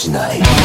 しない。